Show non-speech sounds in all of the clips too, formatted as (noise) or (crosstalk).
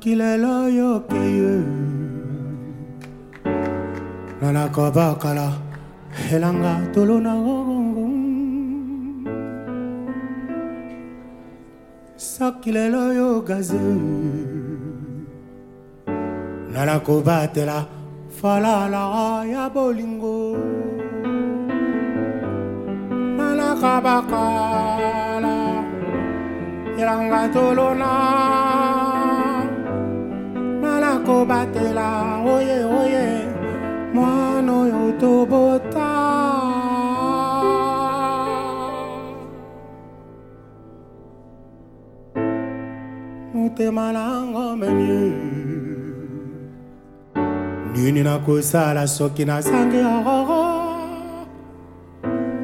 kilelo yo kiyu Nana koba kala helanga tuluna gongong lelo yo gaze. Nanakobatela falalaka ya bolingo. Nanakabakala elanga tolona nakobatela oye oye. mwana motema nango memie nini nakosala soki nazangi aroro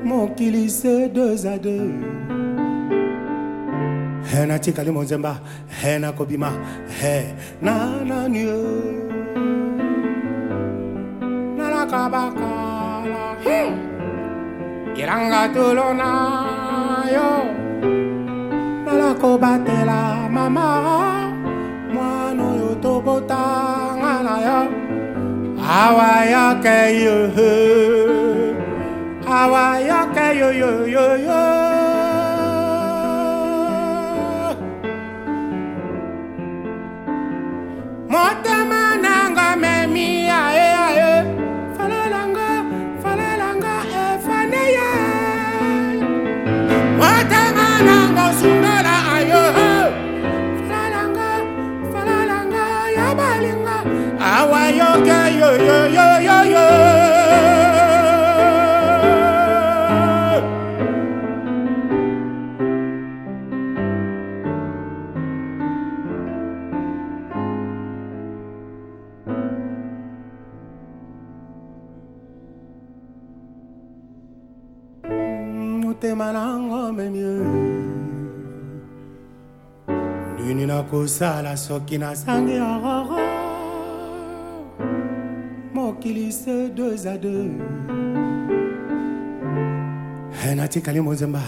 mokili se deux a deux he natikali monzemba he nakobima he nanani nalakabakala iranga tulona yo. Nalakobatela mama oyo tobotanga na yo awa yoke yo awa yoke yoyoyoyo motema nanga memi aye aye falelanga falelanga efaneye motema nanga sundala aye awa yoke yoyoyoyoyo motema nango memie nini nakosala soki nasangi aroro mokili se deux a deux. Natikali monzemba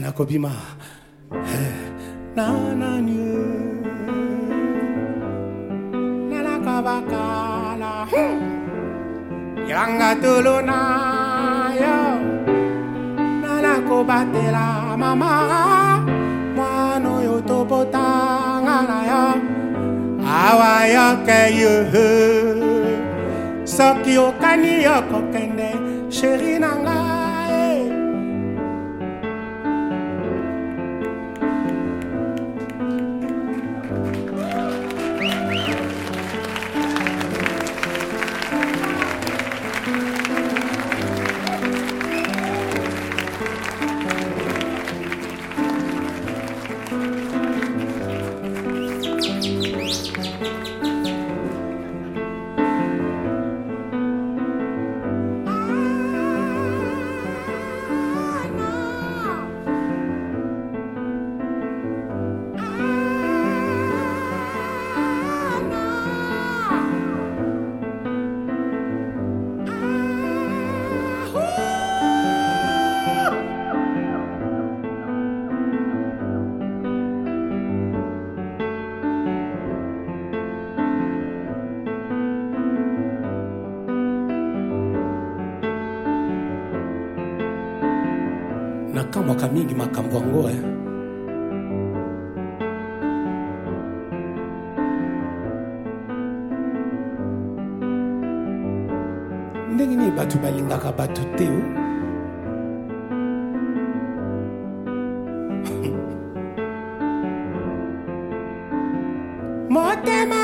nakobima. Nananie nalakabakala yanga tuluna yo. Nalakobatela mama. Mwana oyo tobotanga na yo. Awa yoke yo soki okani yo kokende sheri na ngai nakamwaka mingi makambo eh. ndenge nini bato balingaka bato te (laughs) motema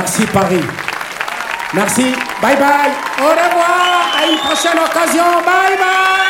Merci Paris. Merci. Bye bye. Au revoir. À une prochaine occasion. Bye bye.